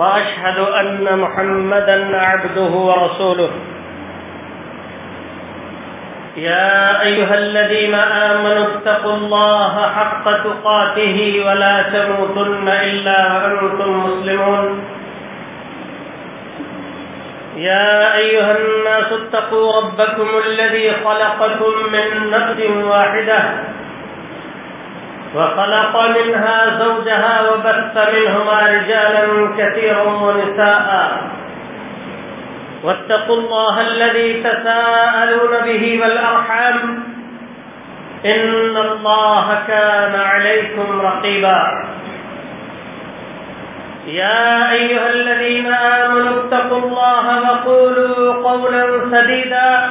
وأشهد أن محمدا عبده ورسوله. يا أيها الذين آمنوا اتقوا الله حق تقاته ولا تموتن إلا وأنتم مسلمون. يا أيها الناس اتقوا ربكم الذي خلقكم من نفس واحدة. وخلق منها زوجها وبث منهما رجالا كثيرا ونساء. واتقوا الله الذي تساءلون به والأرحام. إن الله كان عليكم رقيبا. يا أيها الذين آمنوا اتقوا الله وقولوا قولا سديدا.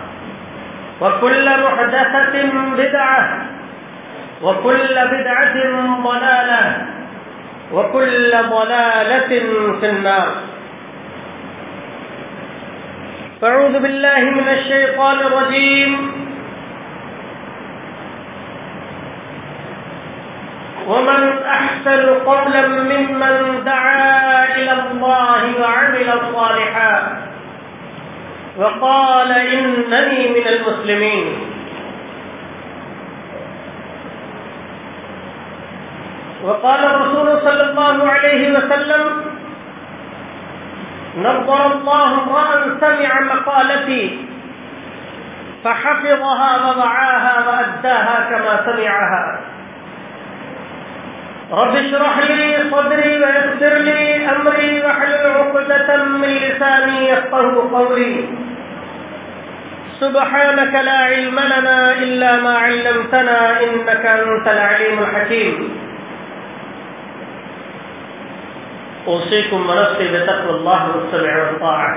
وكل محدثة بدعة، وكل بدعة ضلالة، وكل ضلالة في النار. فاعوذ بالله من الشيطان الرجيم. ومن أحسن قولا ممن دعا إلى الله وعمل صالحا. وقال إنني من المسلمين. وقال الرسول صلى الله عليه وسلم، نظر الله امرأ سمع مقالتي، فحفظها ووعاها وأداها كما سمعها. رب اشرح لي صدري ويسر لي أمري، واحلل عقدة من لساني يفقه قولي. سبحانك لا علم لنا إلا ما علمتنا إنك أنت العليم الحكيم. اوصيكم ونفسي بتقوى الله والسمع والطاعه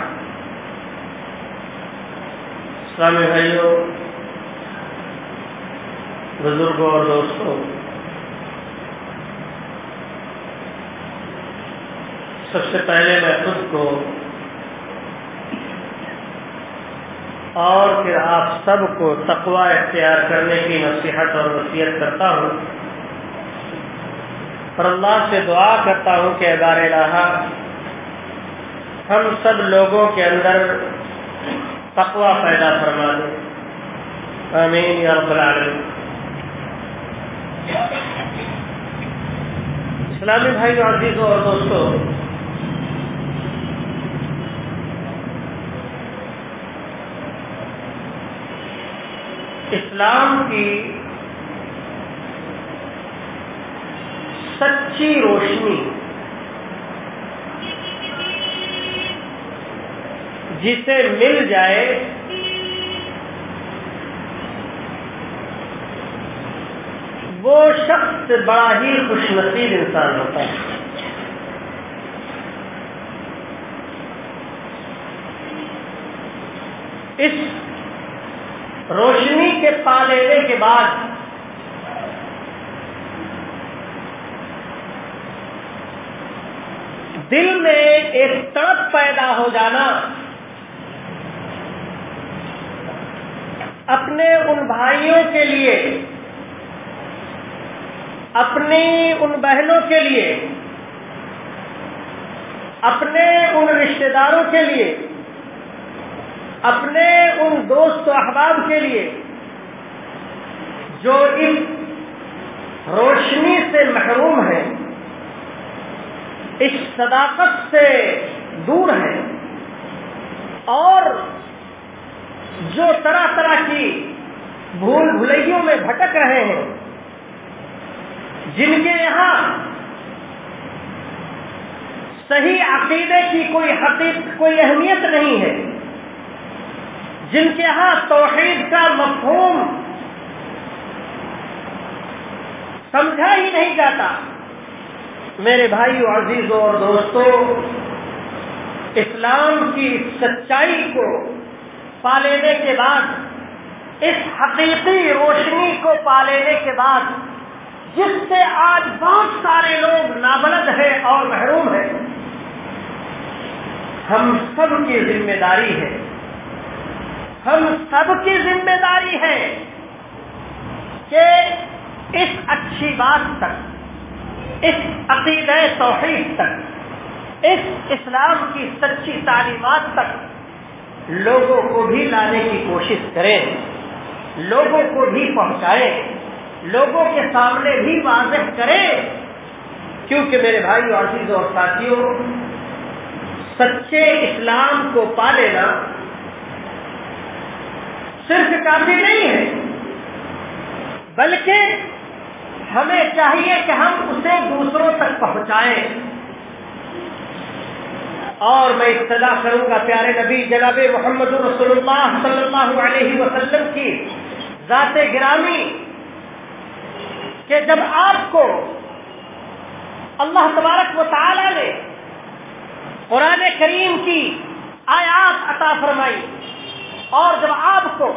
اسلامی بھائیوں بزرگوں اور دوستوں، سب سے پہلے میں خود کو اور پھر آپ سب کو تقوی اختیار کرنے کی نصیحت اور وصیت کرتا ہوں۔ اور اللہ سے دعا کرتا ہوں کہ ادار الہ، ہم سب لوگوں کے اندر تقوی پیدا فرما دیں۔ آمین یا رب العالمین۔ اسلامی بھائی عزیزوں اور دوستوں اسلام کی سچی روشنی جسے مل جائے وہ شخص بڑا ہی خوش نصیب انسان ہوتا ہے۔ اس روشنی کے پا لینے کے بعد دل میں ایک تڑپ پیدا ہو جانا، اپنے ان بھائیوں کے لیے، اپنی ان بہنوں کے لیے، اپنے ان رشتے داروں کے لیے۔ اپنے ان دوست و احباب کے لیے جو اس روشنی سے محروم ہیں، اس صداقت سے دور ہیں اور جو طرح طرح کی بھول بھلائیوں میں بھٹک رہے ہیں، جن کے یہاں صحیح عقیدے کی کوئی حقیقت کوئی اہمیت نہیں ہے۔ جن کے ہاں توحید کا مفہوم سمجھا ہی نہیں جاتا۔ میرے بھائیو، عزیزوں اور دوستوں، اسلام کی سچائی کو پا لینے کے بعد، اس حقیقی روشنی کو پا لینے کے بعد، جس سے آج بہت سارے لوگ نابلد ہیں اور محروم ہیں، ہم سب کی ذمہ داری ہے۔ ہم سب کی ذمہ داری ہے کہ اس اچھی بات تک، اس عقید توحید تک، اس اسلام کی سچی تعلیمات تک لوگوں کو بھی لانے کی کوشش کریں، لوگوں کو بھی پہنچائیں، لوگوں کے سامنے بھی واضح کریں۔ کیونکہ میرے بھائی عزیز اور ساتھیوں، سچے اسلام کو پا لینا صرف کافی نہیں ہے، بلکہ ہمیں چاہیے کہ ہم اسے دوسروں تک پہنچائیں۔ اور میں ابتدا کروں گا، پیارے نبی، جناب محمد رسول اللہ صلی اللہ علیہ وسلم کی ذات گرامی، کہ جب آپ کو اللہ تبارک و تعالی نے قرآن کریم کی آیات عطا فرمائی اور جب آپ کو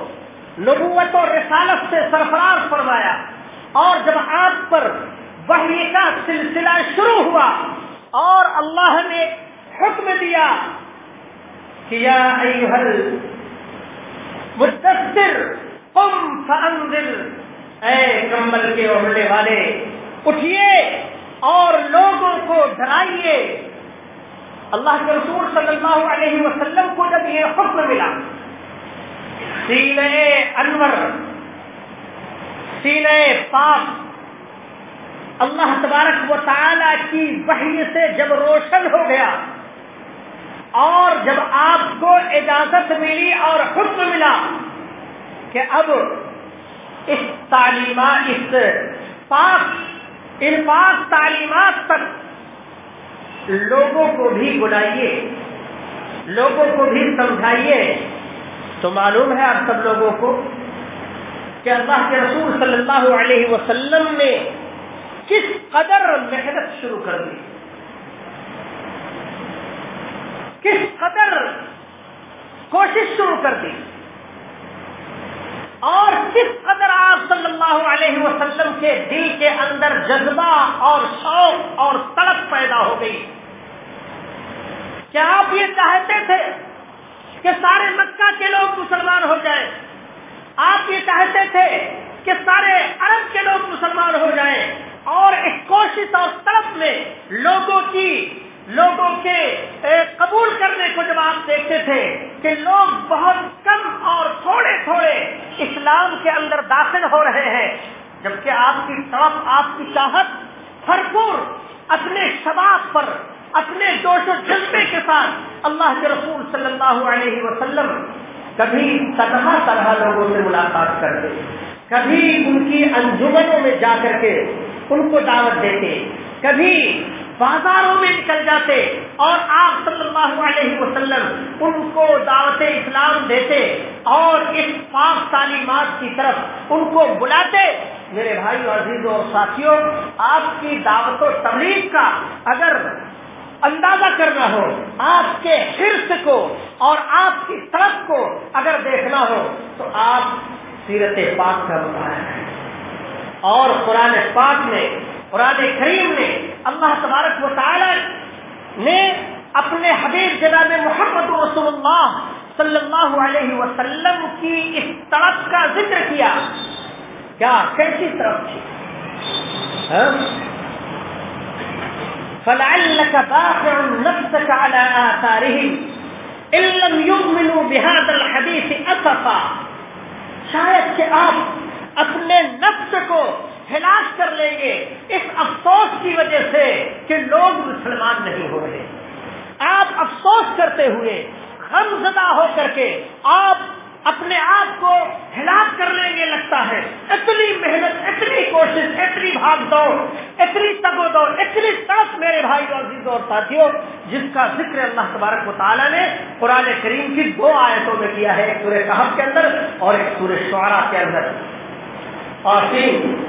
نبوت و رسالت سے سرفراز فرمایا اور جب آپ پر وحی کا سلسلہ شروع ہوا اور اللہ نے حکم دیا کہ یا مدثر قم فانذر، اے کمبل کے اوڑھنے والے، اٹھیے اور لوگوں کو ڈرائیے۔ اللہ کے رسول صلی اللہ علیہ وسلم کو جب یہ حکم ملا سینے انور، سینے پاک۔ اللہ تبارک و تعالی کی وحی سے جب روشن ہو گیا اور جب آپ کو اجازت ملی اور حکم ملا کہ اب اس تعلیمات، اس پاک، ان پاک تعلیمات تک لوگوں کو بھی بلائیے، لوگوں کو بھی سمجھائیے۔ تو معلوم ہے آپ سب لوگوں کو کہ اللہ کے رسول صلی اللہ علیہ وسلم نے کس قدر محنت شروع کر دی۔ کس قدر کوشش شروع کر دی۔ اور کس قدر آپ صلی اللہ علیہ وسلم کے دل کے اندر جذبہ اور شوق اور تڑپ پیدا ہو گئی۔ کیا آپ یہ چاہتے تھے؟ کہ سارے مکہ کے لوگ مسلمان ہو جائیں۔ آپ یہ چاہتے تھے کہ سارے عرب کے لوگ مسلمان ہو جائیں اور اس کوشش اور طرف میں لوگوں کی، لوگوں کے قبول کرنے کو جب آپ دیکھتے تھے کہ لوگ بہت کم اور تھوڑے تھوڑے اسلام کے اندر داخل ہو رہے ہیں، جبکہ آپ کی طرف، آپ کی چاہت بھرپور اپنے شباب پر اپنے جوش و جذبے کے ساتھ اللہ کے رسول صلی اللہ علیہ وسلم کبھی طرح طرح لوگوں سے ملاقات کرتے، کبھی ان کی انجمنوں میں جا کر کے ان کو دعوت دیتے، کبھی بازاروں میں نکل جاتے اور آپ صلی اللہ علیہ وسلم ان کو دعوت اسلام دیتے اور اس پاک تعلیمات کی طرف ان کو بلاتے۔ میرے بھائی عزیزوں اور ساتھیوں آپ کی دعوت و تبلیغ کا اگر اندازہ کرنا ہو آپ کے حرص کو اور آپ کی طرف کو اگر دیکھنا ہو تو آپ سیرت پاک کا مطالعہ ہے اور قرآن پاک میں، قرآن کریم نے اللہ تبارک و تعالی نے اپنے حبیب جناب محمد رسول اللہ صلی اللہ علیہ وسلم کی اس طرف کا ذکر کیا۔ کیا؟ کیسی طرف تھی ہاں؟ فلعلك باخع نفسك على آثارهم. إن لم يؤمنوا بهذا الحديث أسفا. شاید کہ آپ اپنے نفس کو ہلاک کر لیں گے. اس افسوس کی وجہ سے کہ لوگ مسلمان نہیں ہو رہے. آپ افسوس کرتے ہوئے غم زدہ ہو کر کے آپ اپنے آپ کو ہلاک کر لیں گے لگتا ہے۔ اتنی محنت، اتنی کوشش، اتنی بھاگ دوڑ، اتنی تگو دوڑ، اتنی سڑک میرے بھائی عزیز اور ساتھیوں جس کا ذکر اللہ تبارک و تعالیٰ نے قرآن کریم کی دو آیتوں میں کیا ہے، ایک سورہ صاحب کے اندر اور ایک سورہ شعرا کے اندر۔ اور تین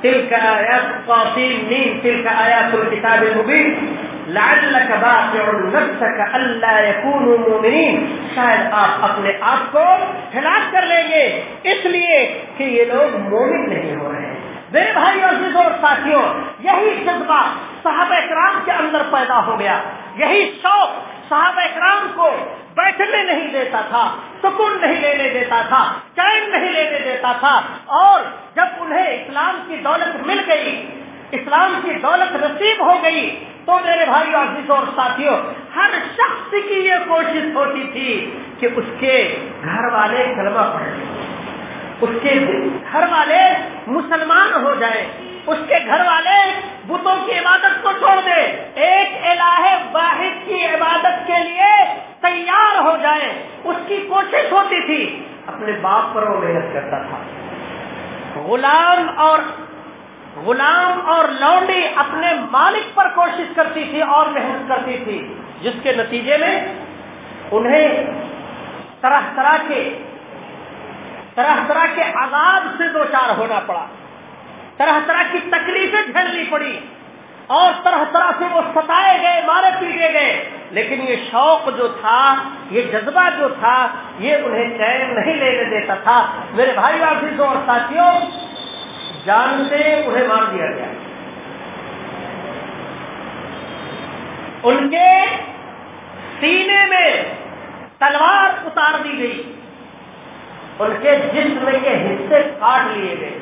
تل کا آیات، قاسم نیم تل کا آیات الکتاب المبین۔ لعلك باقع نفسك الا يكونوا مؤمنين۔ شاید آپ اپنے آپ کو ہلاک کر لیں گے۔ اس لیے کہ یہ لوگ مومن نہیں ہو رہے۔ میرے بھائی عزیز اور ساتھیوں، یہی جذبہ صحابہ اکرام کے اندر پیدا ہو گیا۔ یہی شوق صحابہ اکرام کو بیٹھنے نہیں دیتا تھا، سکون نہیں لینے دیتا تھا، چین نہیں لینے دیتا تھا۔ اور جب انہیں اسلام کی دولت مل گئی، اسلام کی دولت نصیب ہو گئی تو میرے بھائی عزیز اور ساتھیوں ہر شخص کی یہ کوشش ہوتی تھی کہ اس کے گھر والے کلمہ پڑھ لیں اس کے گھر والے مسلمان ہو جائیں اس کے گھر والے بتوں کی عبادت کو چھوڑ دے، ایک الہ واحد کی عبادت کے لیے تیار ہو جائے۔ اس کی کوشش ہوتی تھی، اپنے باپ پر وہ محنت کرتا تھا۔ غلام اور غلام اور لونڈی اپنے مالک پر کوشش کرتی تھی اور محنت کرتی تھی، جس کے نتیجے میں انہیں طرح طرح کے، طرح طرح کے عذاب سے دو چار ہونا پڑا۔ طرح طرح کی تکلیفیں جھیلنی پڑی اور طرح طرح سے وہ ستائے گئے، مارے پیٹے گئے۔ لیکن یہ شوق جو تھا، یہ جذبہ جو تھا، یہ انہیں چین نہیں لینے دیتا تھا۔ میرے بھائی عزیزوں اور ساتھیوں جان سے انہیں مار دیا گیا۔ ان کے سینے میں تلوار اتار دی گئی۔ ان کے جسم کے حصے کاٹ لیے گئے۔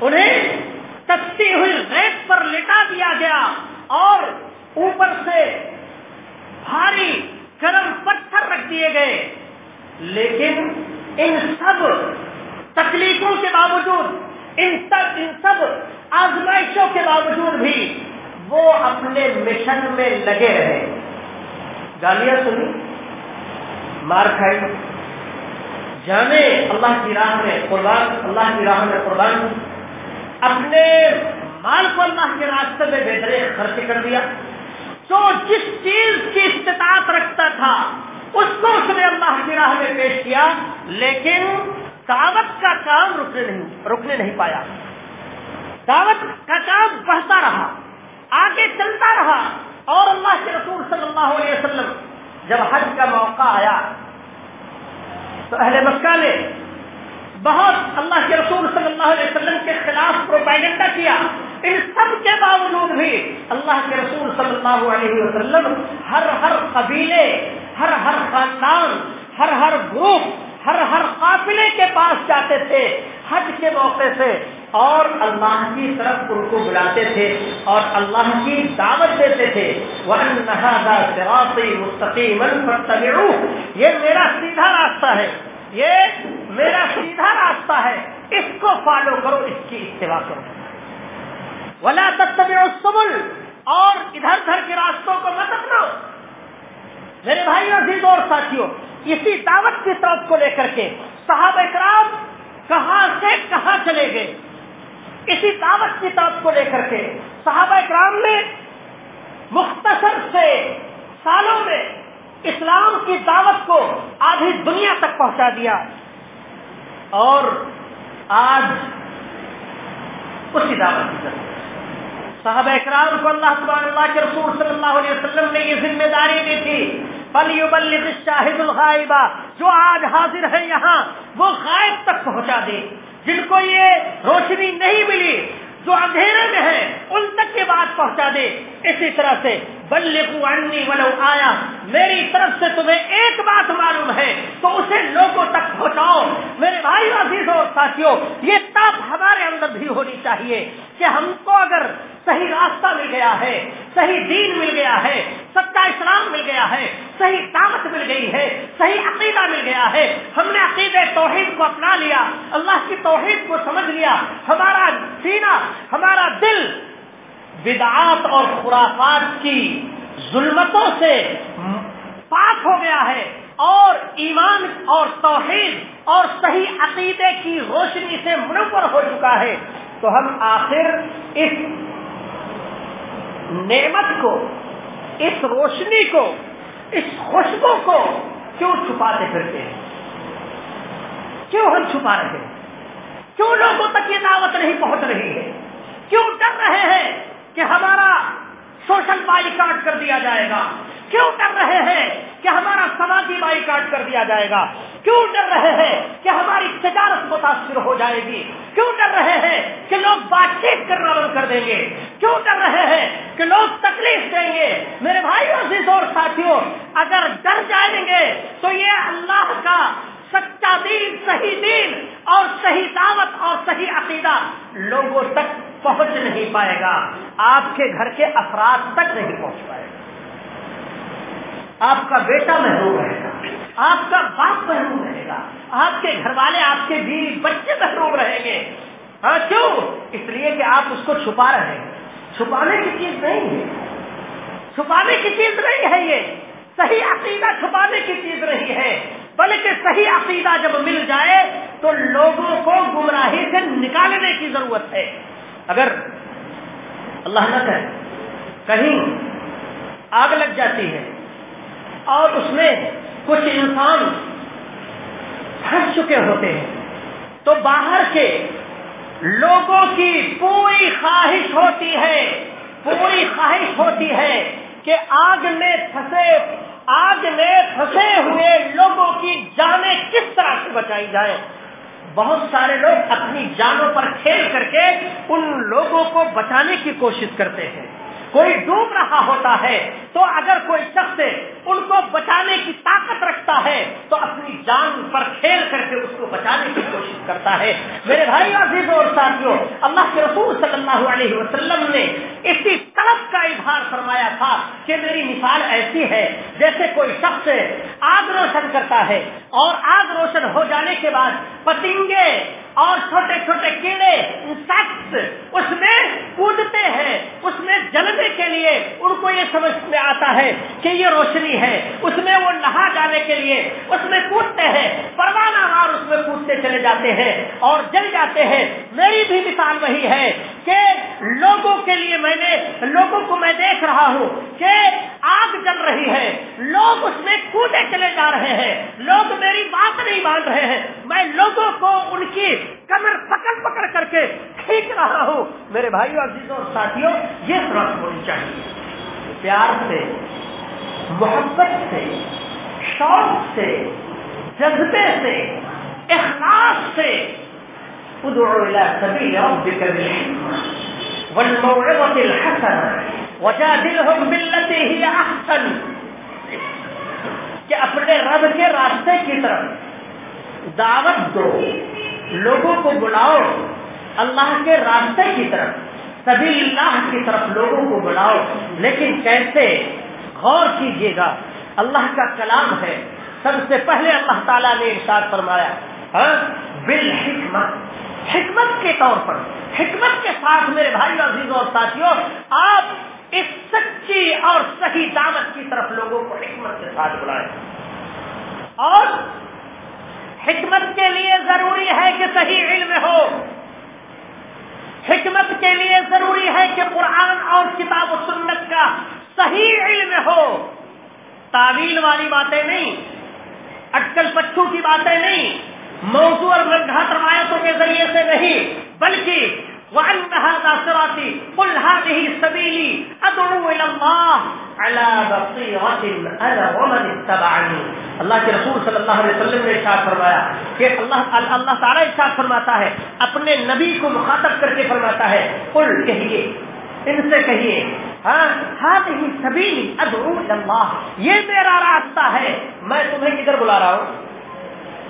انہیں کچی ہوئی ریت پر لٹا دیا گیا اور اوپر سے بھاری گرم پتھر رکھ دیے گئے۔ لیکن ان سب تکلیفوں کے باوجود، ان سب ان سب آزمائشوں کے باوجود بھی وہ اپنے مشن میں لگے رہے۔ گالیاں سنی، مار کھائی۔ جانے اللہ کی راہ میں قربان اللہ کی راہ میں قربان۔ اپنے مال کو اللہ کے راستے میں بہترین خرچ کر دیا۔ جو جس چیز کی استطاعت رکھتا تھا، اس کو اس نے اللہ کی راہ میں پیش کیا، لیکن دعوت کا کام رکنے نہیں رکنے نہیں پایا۔ دعوت کا کام بڑھتا رہا، آگے چلتا رہا۔ اور اللہ کے رسول صلی اللہ علیہ وسلم جب حج کا موقع آیا، تو اہل مکہ نے بہت اللہ کے رسول صلی اللہ علیہ وسلم کے خلاف پروپیگنڈا کیا۔ ان سب کے باوجود بھی اللہ کے رسول صلی اللہ علیہ وسلم ہر ہر قبیلے، ہر ہر خاندان، ہر ہر گروپ ہر ہر قافلے کے پاس جاتے تھے، حج کے موقع سے، اور اللہ کی طرف ان کو بلاتے تھے، اور اللہ کی دعوت دیتے تھے۔ یہ میرا سیدھا راستہ ہے۔ یہ میرا سیدھا راستہ ہے۔ اس کو فالو کرو، اس کی اتباع کرو۔ ولا السبل۔ اور ادھر ادھر کے راستوں کو مت اپنا میرے بھائی عزیز اور ساتھیوں اسی دعوت کی طرف کو لے کر کے صحابہ اکرام کہاں سے کہاں چلے گئے؟ اسی دعوت کی طرف کو لے کر کے صحابہ اکرام نے مختصر سے سالوں میں اسلام کی دعوت کو آدھی دنیا تک پہنچا دیا۔ اور آج اسی دعوت کی طرف۔ صحابہ اکرام کو اللہ سبحانہ اللہ کے رسول صلی اللہ علیہ وسلم نے یہ ذمہ داری دی تھی فلیبلغ الشاہد الغائبہ جو آج حاضر ہے یہاں، وہ غائب تک پہنچا دے۔ جن کو یہ روشنی نہیں ملی، جو اندھیرے میں ہے، ان تک یہ بات پہنچا دے۔ اسی طرح سے بلغوا عنی ولو آیا میری طرف سے تمہیں ایک بات معلوم ہے، تو اسے لوگوں تک پہنچاؤ۔ میرے بھائی عزیزوں اور ساتھیوں، یہ تب ہمارے اندر بھی ہونی چاہیے۔ کہ ہم کو اگر صحیح راستہ مل گیا ہے، صحیح دین مل گیا ہے، سچا اسلام مل گیا ہے، صحیح طاقت مل گئی ہے، صحیح عقیدہ مل گیا ہے، ہم نے عقید توحید کو اپنا لیا، اللہ کی توحید کو سمجھ لیا، ہمارا سینہ، ہمارا دل بدعات اور خرافات کی ظلمتوں سے پاک ہو گیا ہے اور ایمان اور توحید اور صحیح عقیدے کی روشنی سے منور ہو چکا ہے۔ تو ہم آخر اس نعمت کو، اس روشنی کو، اس خوشبو کو کیوں چھپاتے پھرتے ہیں؟ کیوں ہم چھپا رہے ہیں؟ کیوں لوگوں تک یہ دعوت نہیں پہنچ رہی ہے؟ کیوں ڈر رہے ہیں کہ ہمارا سوشل بائی کاٹ کر دیا جائے گا؟ کیوں ڈر رہے ہیں کہ ہمارا سماجی بائی کاٹ کر دیا جائے گا۔ کیوں ڈر رہے ہیں کہ ہماری تجارت متاثر ہو جائے گی؟ کیوں ڈر رہے ہیں کہ لوگ بات چیت کرنا بند کر دیں گے؟ کیوں ڈر رہے ہیں کہ لوگ تکلیف دیں گے؟ میرے بھائی اور ساتھیوں، اگر ڈر جائیں گے تو یہ اللہ کا سچا دین، صحیح دین اور صحیح دعوت اور صحیح عقیدہ لوگوں تک پہنچ نہیں پائے گا۔ آپ کے گھر کے افراد تک نہیں پہنچ پائے گا۔ آپ کا بیٹا محروم رہے گا، آپ کا باپ محروم رہے گا، آپ کے گھر والے آپ کے بیوی بچے محروم رہیں گے۔ ہاں کیوں؟ اس لیے کہ آپ اس کو چھپا رہے ہیں۔ چھپانے کی چیز نہیں ہے۔ چھپانے کی چیز نہیں ہے یہ۔ صحیح عقیدہ چھپانے کی چیز نہیں ہے۔ بلکہ صحیح عقیدہ جب مل جائے تو لوگوں کو گمراہی سے نکالنے کی ضرورت ہے۔ اگر اللہ نہ کرے کہیں آگ لگ جاتی ہے اور اس میں کچھ انسان پھنس چکے ہوتے ہیں۔ تو باہر کے لوگوں کی پوری خواہش ہوتی ہے، پوری خواہش ہوتی ہے کہ آگ میں پھنسے، آگ میں پھنسے ہوئے لوگوں کی جانیں کس طرح سے بچائی جائے بہت سارے لوگ اپنی جانوں پر کھیل کر کے ان لوگوں کو بچانے کی کوشش کرتے ہیں۔ کوئی ڈوب رہا ہوتا ہے، تو اگر کوئی شخص ان کو بچانے کی طاقت رکھتا ہے، تو اپنی جان پر کھیل کر کے اس کو بچانے کی کوشش کرتا ہے۔ میرے بھائی، عزیزوں اور ساتھیوں، اللہ کے رسول صلی اللہ علیہ وسلم نے اسی طرف کا اظہار فرمایا تھا کہ میری مثال ایسی ہے، جیسے کوئی شخص آگ روشن کرتا ہے اور آگ روشن ہو جانے کے بعد پتنگے اور چھوٹے چھوٹے کیڑے انسیکٹس اس میں کودتے ہیں، اس میں جلنے کے لیے ان کو یہ سمجھ میں آتا ہے کہ یہ روشنی ہے۔ اس میں وہ نہا جانے کے لیے اس میں کودتے ہیں، پروانہ مار اس میں کودتے چلے جاتے ہیں اور جل جاتے ہیں۔ میری بھی مثال وہی ہے کہ لوگوں کے لیے میں نے، لوگوں کو میں دیکھ رہا ہوں کہ آگ جل رہی ہے، لوگ اس میں کودے چلے جا رہے ہیں۔ لوگ میری بات نہیں مان رہے ہیں۔ میں لوگوں کو ان کی کمر پکڑ پکڑ کر کے کھینچ رہا ہوں میرے بھائیوں عزیزوں اور ساتھیوں، یہ سرخ ہونی چاہیے۔ پیار سے، محبت سے، شوق سے، جذبے سے، اخلاص سے۔ ادعو الى سبيل ربك بالحكمة والموعظة الحسنة وجادلهم بالتي هي احسن۔ کہ اپنے رب کے راستے کی طرف دعوت دو، لوگوں کو بلاؤ۔ اللہ کے راستے کی طرف سبھی اللہ کی طرف لوگوں کو بلاؤ لیکن کیسے؟ غور کیجیے گا، اللہ کا کلام ہے۔ سب سے پہلے اللہ تعالیٰ نے ارشاد فرمایا ہاں؟ بال حکمت حکمت کے طور پر، حکمت کے ساتھ میرے بھائی عزیزوں اور ساتھیوں، آپ اس سچی اور صحیح دعوت کی طرف لوگوں کو حکمت کے ساتھ بلائیں اور حکمت کے لیے ضروری ہے کہ صحیح علم ہو۔ حکمت کے لیے ضروری ہے کہ قرآن اور کتاب و سنت کا صحیح علم ہو۔ تعویل والی باتیں نہیں، اٹکل پچھو کی باتیں نہیں، موضوع اور مرگھات روایتوں کے ذریعے سے نہیں، بلکہ وَأَنَّ هَذَا صِرَاطِي اللہ کے رسول صلی اللہ علیہ وسلم نے ارشاد فرمایا کہ اللہ اللہ تعالی ارشاد فرماتا ہے، اپنے نبی کو مخاطب کر کے فرماتا ہے، قل کہیے، ان سے کہیے ہاں سبھی ادعو اللہ، یہ میرا راستہ ہے، میں تمہیں کدھر بلا رہا ہوں؟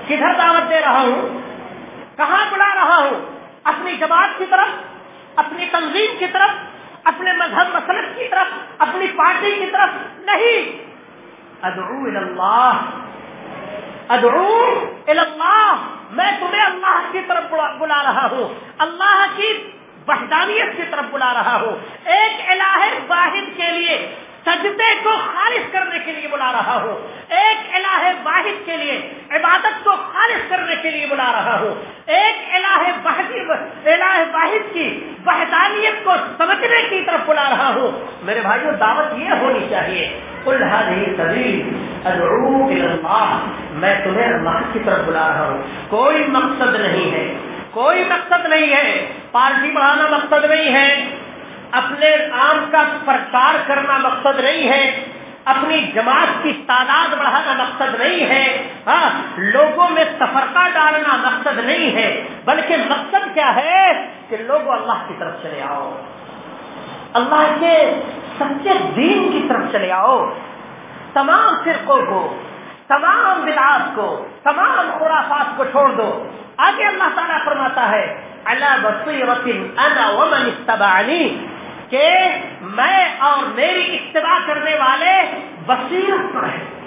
کدھر دعوت دے رہا ہوں؟ کہاں بلا رہا ہوں؟ اپنی جماعت کی طرف، اپنی تنظیم کی طرف، اپنے مذہب مسلط کی طرف، اپنی پارٹی کی طرف نہیں۔ ادعو اللہ ادعو اللہ، میں تمہیں اللہ کی طرف بلا رہا ہوں۔ اللہ کی وحدانیت کی طرف بلا رہا ہوں۔ ایک الہ واحد کے لیے سجدے کو خالص کرنے کے لیے بلا رہا ہوں۔ ایک الہ واحد کے لیے عبادت کو خالص کرنے کے لیے بلا رہا ہوں۔ ایک الہ واحد الہ واحد کی وحدانیت کو سمجھنے کی طرف بلا رہا ہوں۔ میرے بھائیوں دعوت یہ ہونی چاہیے۔ میں تمہیں اللہ کی طرف بلا رہا ہوں۔ کوئی مقصد نہیں ہے۔ کوئی مقصد نہیں ہے۔ پارٹی بڑھانا مقصد نہیں ہے۔ اپنے آم کا پرچار کرنا مقصد نہیں ہے۔ اپنی جماعت کی تعداد بڑھانا مقصد نہیں ہے۔ ہاں لوگوں میں تفرقہ ڈالنا مقصد نہیں ہے۔ بلکہ مقصد کیا ہے؟ کہ لوگ اللہ کی طرف چلے آؤ۔ اللہ کے سچے دین کی طرف چلے آؤ۔ تمام فرقوں کو تمام بلاس کو، تمام خرافات کو چھوڑ دو۔ آگے اللہ تعالیٰ فرماتا ہے اللہ انا ومن اتبعنی کہ میں اور میری اتباع کرنے والے بصیرت پر ہیں۔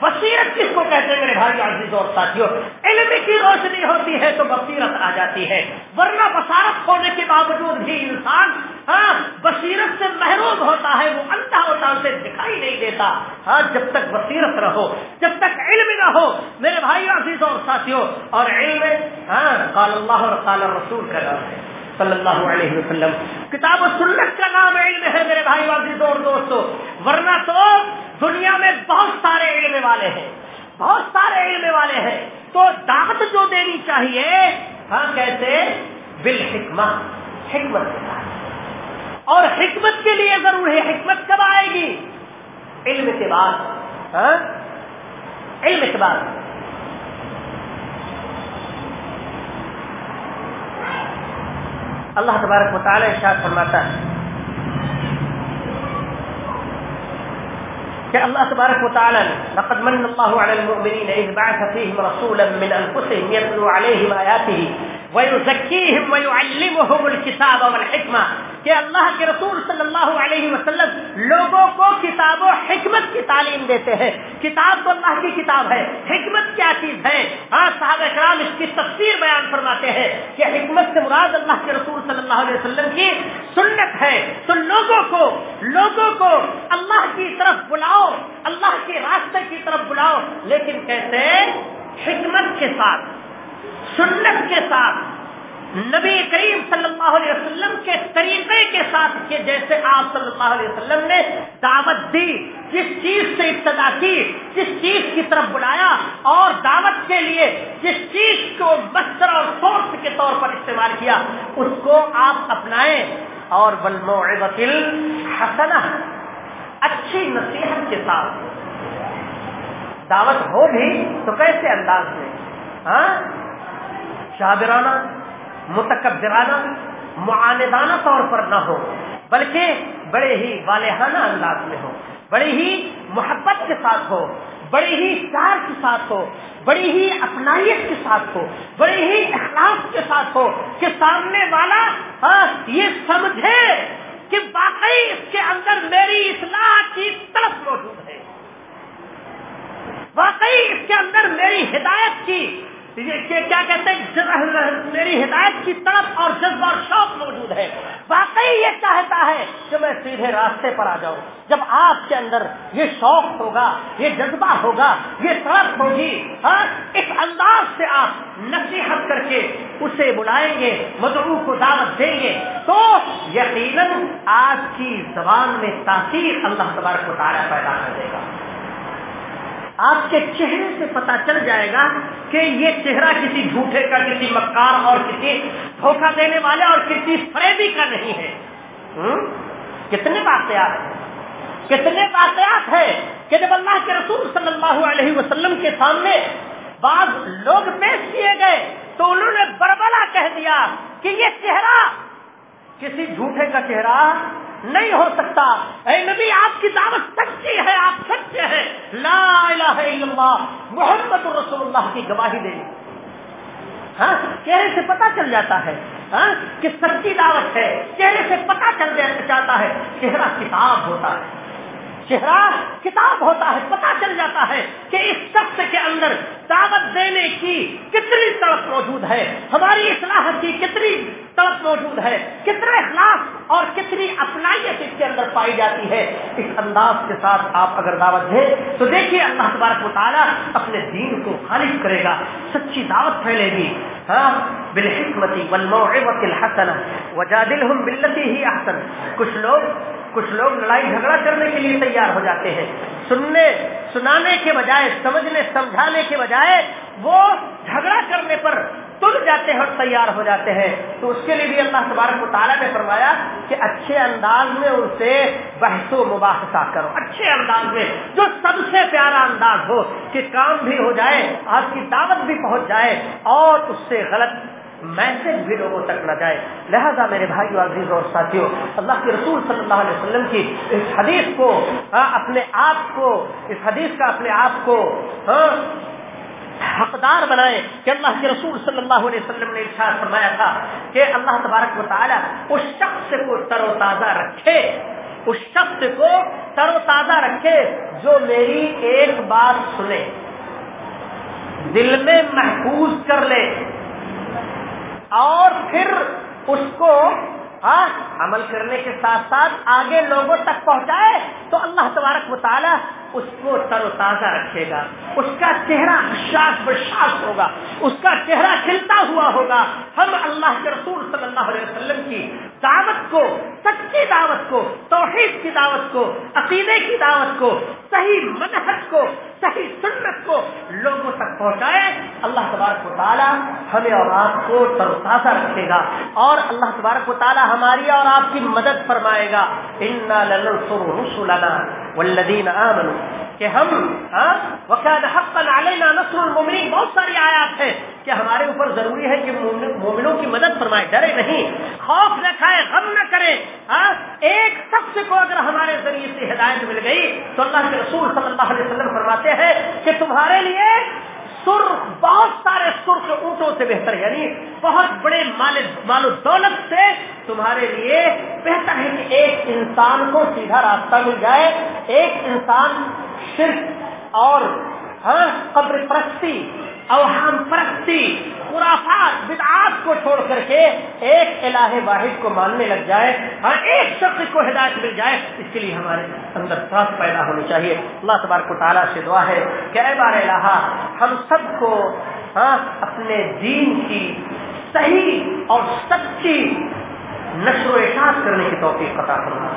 بصیرت کس کو کہتے ہیں میرے بھائی عزیز اور ساتھیوں؟ علم کی روشنی ہوتی ہے تو بصیرت آ جاتی ہے۔ ورنہ بصارت ہونے کے باوجود بھی انسان ہاں بصیرت سے محروم ہوتا ہے، وہ اندھا ہوتا اسے دکھائی نہیں دیتا۔ ہاں جب تک بصیرت رہو، جب تک علم نہ ہو، میرے بھائی عزیز اور ساتھیوں، اور علم ہاں قال اللہ اور قال رسول کا نام ہے۔ صلی اللہ علیہ وسلم۔ کتاب و سنت کا نام علم ہے میرے بھائی عزیز اور دوستو ورنہ تو دنیا میں بہت سارے علم والے ہیں، بہت سارے علم والے ہیں، تو دعوت جو دینی چاہیے ہاں کیسے؟ بال حکمت حکمت کے ساتھ۔ اور حکمت کے لیے ضرور ہے حکمت کب آئے گی؟ علم کے بعد ہاں؟ علم کے بعد۔ اللہ تبارک مطالعہ ارشاد فرماتا ہے کہ اللہ تبارک و تعالی نے، لقد من الله على المؤمنين اذ بعث فيهم رسولا من انفسهم يتلو عليهم آياته ويزكيهم ويعلمهم کہ اللہ کے رسول صلی اللہ علیہ وسلم لوگوں کو کتاب و حکمت کی تعلیم دیتے ہیں۔ کتاب تو اللہ کی کتاب ہے، حکمت کیا چیز ہے؟ ہاں صاحب کرام اس کی تفسیر بیان فرماتے ہیں کہ حکمت سے مراد اللہ کے رسول صلی اللہ علیہ وسلم کی سنت ہے۔ تو لوگوں کو لوگوں کو اللہ کی طرف بلاؤ، اللہ کے راستے کی طرف بلاؤ، لیکن کیسے؟ حکمت کے ساتھ۔ سنت کے ساتھ، نبی کریم صلی اللہ علیہ وسلم کے طریقے کے ساتھ کہ جیسے آپ صلی اللہ علیہ وسلم نے دعوت دی، جس چیز سے ابتدا کی، جس چیز کی طرف بلایا اور دعوت کے لیے جس چیز کو مستر اور سورس کے طور پر استعمال کیا، اس کو آپ اپنائیں۔ اور بلو حسن اچھی نصیحت کے ساتھ۔ دعوت ہو بھی تو کیسے انداز میں؟ ہاں؟ شابرانہ متکبرانہ، معاندانہ طور پر نہ ہو، بلکہ بڑے ہی والہانہ انداز میں ہو بڑی ہی محبت کے ساتھ ہو بڑی ہی پیار کے ساتھ ہو، بڑی ہی اپنائیت کے ساتھ ہو بڑی ہی اخلاق کے ساتھ ہو کہ سامنے والا ہاں، یہ سمجھے کہ واقعی اس کے اندر میری اصلاح کی طرف موجود ہے۔ واقعی اس کے اندر میری ہدایت کی کیا کہتے ہیں؟ میری ہدایت کی طرف اور جذبہ اور شوق موجود ہے۔ واقعی یہ چاہتا ہے کہ میں سیدھے راستے پر آ جاؤں۔ جب آپ کے اندر یہ شوق ہوگا، یہ جذبہ ہوگا، یہ طرف ہوگی ہاں، اس انداز سے آپ نصیحت کر کے اسے بلائیں گے، مدعو کو دعوت دیں گے، تو یقیناً آپ کی زبان میں تاثیر اللہ تبارک کو تارا پیدا کر دے گا۔ آپ کے چہرے سے پتا چل جائے گا کہ یہ چہرہ کسی جھوٹے کا، کسی مکار اور کسی دھوکہ دینے والے اور کسی فریبی کا نہیں ہے۔ کتنے واقعات کتنے واقعات ہیں کہ جب اللہ کے رسول صلی اللہ علیہ وسلم کے سامنے بعض لوگ پیش کیے گئے تو انہوں نے بربلا کہہ دیا کہ یہ چہرہ، کسی جھوٹے کا چہرہ نہیں ہو سکتا۔ اے نبی، آپ کی دعوت سچی ہے، آپ سچے ہیں۔ لا الہ الا اللہ، محمد رسول اللہ کی گواہی دے ہاں؟ چہرے سے پتا چل جاتا ہے۔ ہاں؟ کہ سچی دعوت ہے۔ چہرے سے پتا چل جاتا ہے۔ چہرہ کتاب ہوتا ہے۔ چہرہ کتاب ہوتا ہے پتا چل جاتا ہے کہ اس شخص کے اندر دعوت دینے کی کتنی طرف موجود ہے، ہماری اصلاح کی کتنی طرف موجود ہے، کتنا اخلاق اور کتنی اپنائیت اس کے اندر پائی جاتی ہے۔ اس انداز کے ساتھ آپ اگر دعوت دیں تو دیکھیے اللہ تبارک مطالعہ اپنے دین کو خالص کرے گا، سچی دعوت پھیلے گی۔ ہاں بالحکمتی والموعظۃ الحسنہ، وجادلہم باللتی ہی احسن۔ کچھ لوگ کچھ لوگ لڑائی جھگڑا کرنے کے لیے تیار ہو جاتے ہیں۔ سننے، سنانے کے بجائے، سمجھنے، سمجھانے کے بجائے وہ جھگڑا کرنے پر تل جاتے ہیں اور تیار ہو جاتے ہیں۔ تو اس کے لیے بھی اللہ تبارک مطالعہ نے فرمایا کہ اچھے انداز میں ان سے بحث و مباحثہ کرو۔ اچھے انداز میں، جو سب سے پیارا انداز ہو، کہ کام بھی ہو جائے، آپ کی دعوت بھی پہنچ جائے اور اس سے غلط میسج بھی لوگوں تک نہ جائے۔ لہذا میرے بھائی عزیز اور ساتھیوں اللہ کے رسول صلی اللہ علیہ وسلم کی اس حدیث کو ہاں، اپنے آپ کو، اس حدیث کا اپنے آپ کو ہاں، حقدار بنائے کہ اللہ کے رسول صلی اللہ علیہ وسلم نے ارشاد فرمایا تھا کہ اللہ تبارک و تعالی اس شخص کو تر و تازہ رکھے۔ اس شخص کو تر و تازہ رکھے جو میری ایک بات سنے، دل میں محفوظ کر لے۔ اور پھر اس کو ہاں عمل کرنے کے ساتھ ساتھ آگے لوگوں تک پہنچائے تو اللہ تبارک مطالعہ اس کو تر و تازہ رکھے گا۔ اس کا چہرہ شاخ بشاخ ہوگا۔ اس کا چہرہ کھلتا ہوا ہوگا۔ ہم اللہ کے رسول صلی اللہ علیہ وسلم کی دعوت کو سچی دعوت کو، توحید کی دعوت کو، عقیدے کی دعوت کو، صحیح منحص کو صحیح سنت کو لوگوں تک پہنچائے، اللہ تبارک و تعالیٰ ہمیں اور آپ کو تر رکھے گا اور اللہ تبارک و تعالیٰ ہماری اور آپ کی مدد فرمائے گا۔ والذین آمنوا۔ کہ ہم ہاں، وقت حق علینا نصر المؤمنین بہت ساری آیات ہیں کہ ہمارے اوپر ضروری ہے کہ مومنوں کی مدد فرمائے، ڈرے نہیں۔ خوف نہ کھائے، غم نہ کرے ہاں، ایک شخص کو اگر ہمارے ذریعے سے ہدایت مل گئی تو اللہ کے رسول صلی اللہ علیہ وسلم فرماتے ہیں کہ تمہارے لیے سرخ بہت سارے سرخ اونٹوں سے بہتر یعنی بہت بڑے مال مال و دولت سے تمہارے لیے بہتر ہے کہ ایک انسان کو سیدھا راستہ مل جائے. ایک انسان صرف اور ہاں قبر پرستی اوہام پرستی، خرافات، بدعات کو چھوڑ کر کے ایک الہ واحد کو ماننے لگ جائے ہاں ایک شخص کو ہدایت مل جائے، اس کے لیے ہمارے اندر ساتھ پیدا ہونی چاہیے۔ اللہ تبارک و تعالیٰ سے دعا ہے کہ اے بار الہ، ہم سب کو ہاں اپنے دین کی صحیح اور سچی نشر و احساس کرنے کی توفیق قطع کرنا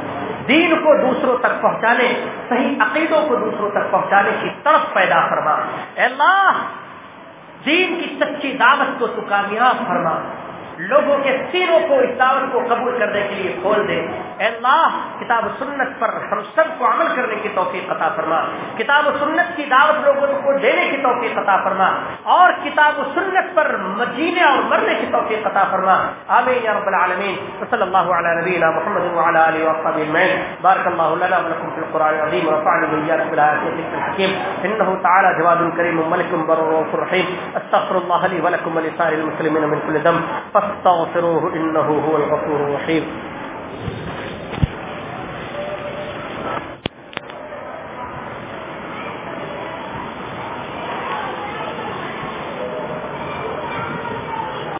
دین کو دوسروں تک پہنچانے، صحیح عقیدوں کو دوسروں تک پہنچانے کی طرف پیدا فرما۔ اے اللہ دین کی سچی دعوت کو تو کامیاب فرما۔ لوگوں کے سینوں کو اس دعوت کو قبول کرنے کے لیے کھول دے۔ اے اللہ، کتاب و سنت پر ہم سب کو عمل کرنے کی توفیق عطا فرما۔ کتاب و سنت کی دعوت لوگوں کو دینے کی توفیق عطا فرما۔ اور کتاب و سنت پر جینے اور مرنے کی توفیق عطا فرما۔ آمین یا رب العالمین۔ صلی اللہ علی نبینا محمد وعلى اله وصحبه اجمعين بارك الله لنا ولكم في القران العظيم ونفعنا واياكم بالايات الحكيم انه تعالى جواد كريم ملك بر رحيم استغفر الله لي ولكم ولسائر المسلمين من كل ذنب۔ فاستغفروه انه هو الغفور الرحيم.